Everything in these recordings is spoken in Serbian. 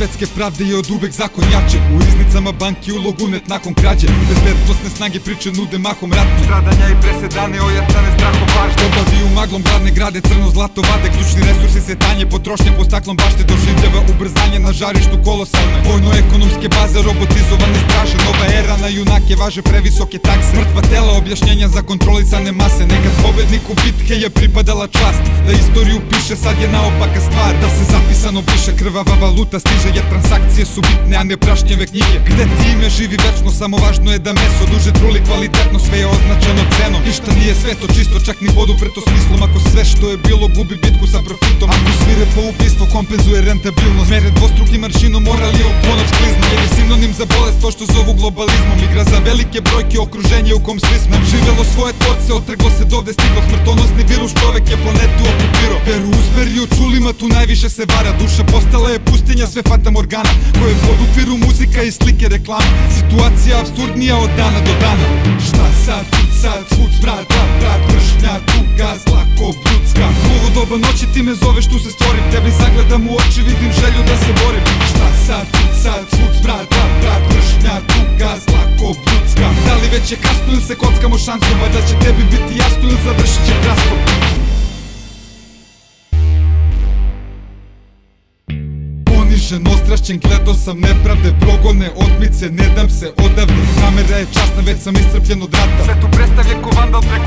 svetske pravde je od uvek zakon jače. U riznicama banki ulog unet nakon krađe. Bezbednostne snage priče nude mahom ratne Stradanja i presedane ojačane strahom važne Obavi u maglom gradne grade crno zlato vade. Ključni resursi se tanje potrošnje po staklom bašte. Doživljava ubrzanje na žarištu kolosalne. Vojno-ekonomske baze roboti junake važe previsoke takse. Mrtva tela objašnjenja za kontrolisane mase. Nekad pobedniku bitke je pripadala čast. Da istoriju piše sad je naopaka stvar. Da se zapisano piše krvava valuta stiže Jer transakcije su bitne a ne prašnjeve knjige. Gde ti ime živi večno samo važno je da meso Duže truli kvalitetno sve je označeno cenom. Ništa nije sveto čisto čak ni vodu preto smislom. Ako sve što je bilo gubi bitku sa profitom. Ako svire po ubistvo kompenzuje rentabilnost. Mere dvostrukim maršinom morali u ponoć kliznu. Jer je sinonim za bolest to što zovu globalizmom Igra za velike brojke okruženje u kom svi smo Živelo svoje tvorce, otrglo se dovde stiglo Smrtonosni virus čovek je planetu okupirao. Veru usmeri u čulima tu najviše se vara Duša postala je pustinja sve fata morgana Koje podupiru muzika i slike reklama. Situacija absurdnija od dana do dana. Šta sad, sad, svud smrad, brat, brat, mržnja, tuga, zla ko bludska. U ovo doba noći ti me zoveš tu se stvorim Tebi zagledam u oči vidim želju da se borim шансова да ќе тебе бити јасно и завршит ќе красно. Понижен, острашчен, гледо сам неправде Прогоне, отмице, не дам се одавде Намера е частна, веќе сам исцрпљен од рата. Сето представлја ковандал пред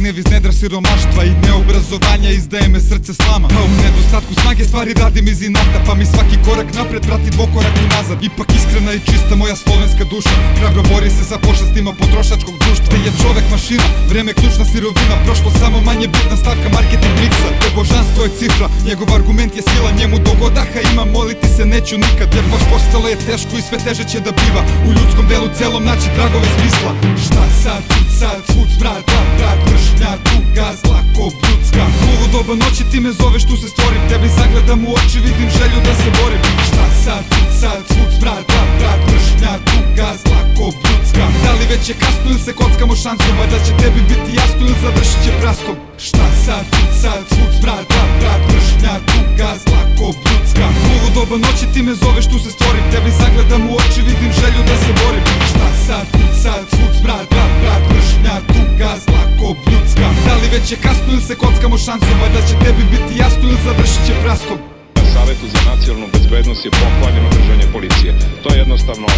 gnev iz nedra siromaštva I neobrazovanja izdaje me srce slama A u nedostatku snage stvari radim iz inata Pa mi svaki korak napred prati dvokorak unazad. Ipak iskrena i čista moja slovenska duša. Hrabro bori se sa pošastima potrošačkog društva. Je čovek mašina, vreme ključna sirovina. Prošlo samo manje bitna stavka marketing miksa. Božanstvo je cifra, njegov argument je sila. Njemu do godaha ima, moliti se neću nikad. Jer baš postalo je teško i sve teže će da biva. U ljudskom delu celom naći tragove smisla. Šta sad, sad, svud smrad, brat, brat, mržnja, tuga, zla ko bludska ovo doba noći ti me zoveš tu se stvorim. Tebi zagledam u oči vidim želju da se borim. Šta sad, sad, svud smrad, brat, brat, mržnja, tuga, zla ko bludska Da li već je kasno ili se kockamo šansom A da će tebi biti jasno ili završit će praskom? Šta sad, sad, svud smrad, brat, brat, mržnja, tuga, zla ko bludska ovo doba noći ti me zoveš tu se stvorim. Tebi zagledam u oči vidim želju da se borim. Šta sad, šansom A da će tebi biti jasno ili završit će praskom Savetu za nacionalnu bezbednost je pohvaljeno držanje policije. To je jednostavno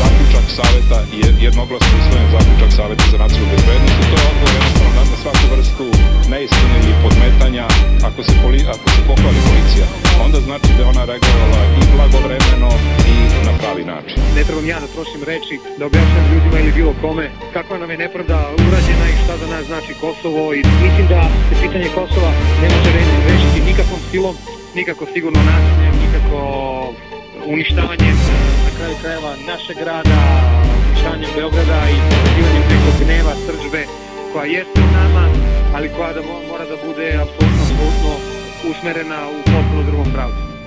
zaključak Saveta i jednoglasno usvojen zaključak Saveta za nacionalnu bezbednost i to je odgovor jednostavno na svaku vrstu neistine ili podmetanja. Ako se, poli, ako se pohvali policija, onda znači da je ona reagovala i blagovremeno i pravi način. Ne trebam ja da trošim reči, da objašnjam ljudima ili bilo kome kakva nam je nepravda urađena i šta za nas znači Kosovo i mislim da se pitanje Kosova ne može rešiti nikakvom silom nikako sigurno nasiljem, nikako uništavanjem na kraju krajeva našeg grada, uništavanjem Beograda i pozivanjem preko gneva, sržbe koja jeste u nama, ali koja da mora da bude apsolutno, apsolutno usmerena u potpuno drugom pravcu.